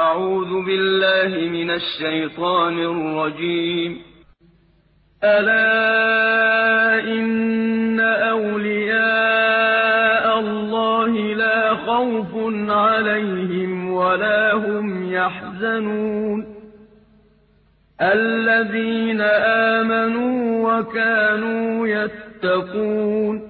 أعوذ بالله من الشيطان الرجيم. ألا إن أولياء الله لا خوف عليهم ولا هم يحزنون. الذين آمنوا وكانوا يتقون.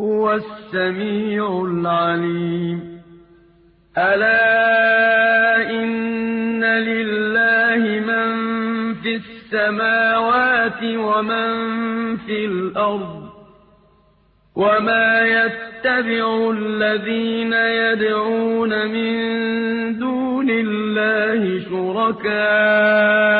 هُوَ السَّمِيعُ الْعَلِيمُ. أَلَا إِنَّ لِلَّهِ مَن فِي السَّمَاوَاتِ وَمَن فِي الْأَرْضِ ۗ وَمَا يَتَّبِعُ الَّذِينَ يَدْعُونَ مِن دُونِ اللَّهِ شُرَكَاءَ